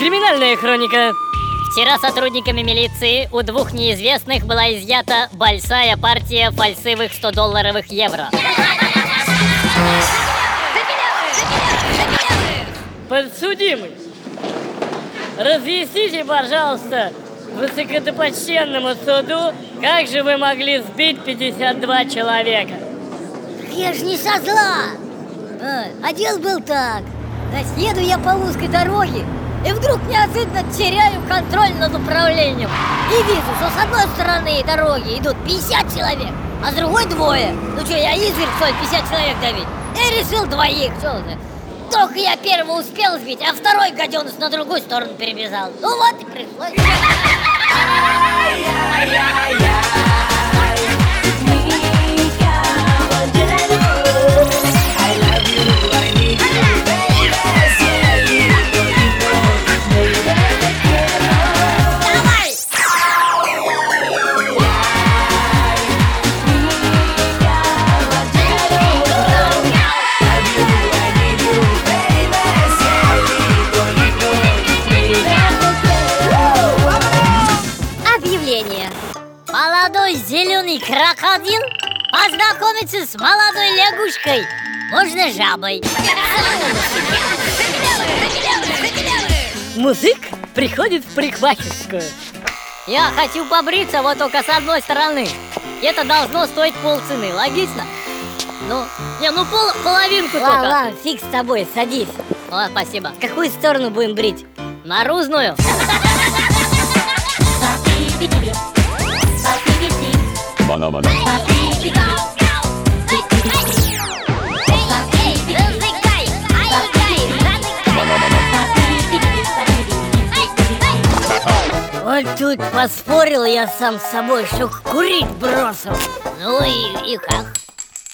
Официальная хроника. Вчера сотрудниками милиции у двух неизвестных была изъята большая партия фальсивых 100-долларовых евро. Подсудимый, разъясните, пожалуйста, высокодопочтенному суду, как же вы могли сбить 52 человека? Я ж не со зла. А, а дело был так. Значит, еду я по узкой дороге, и вдруг неожиданно теряю контроль над управлением. И вижу, что с одной стороны дороги идут 50 человек, а с другой двое. Ну что, я изверг, что ли, 50 человек давить? Я решил двоих, что уже. Только я первого успел сбить, а второй гаденыш на другую сторону перебежал. Ну вот и пришлось. Объявление. Молодой зеленый крокодил познакомится с молодой лягушкой. Можно жабой. Музык приходит в парикмахерскую. Я хочу побриться вот только с одной стороны. Это должно стоить полцены, логично? Ну, не, ну пол, половинку Ладно, только. ладно, фиг с тобой, садись. О, спасибо. Какую сторону будем брить? Наружную. Вот тут поспорил я сам с собой, что курить бросил. Ну и, и как?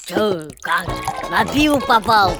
Чё, как? На пиво попал.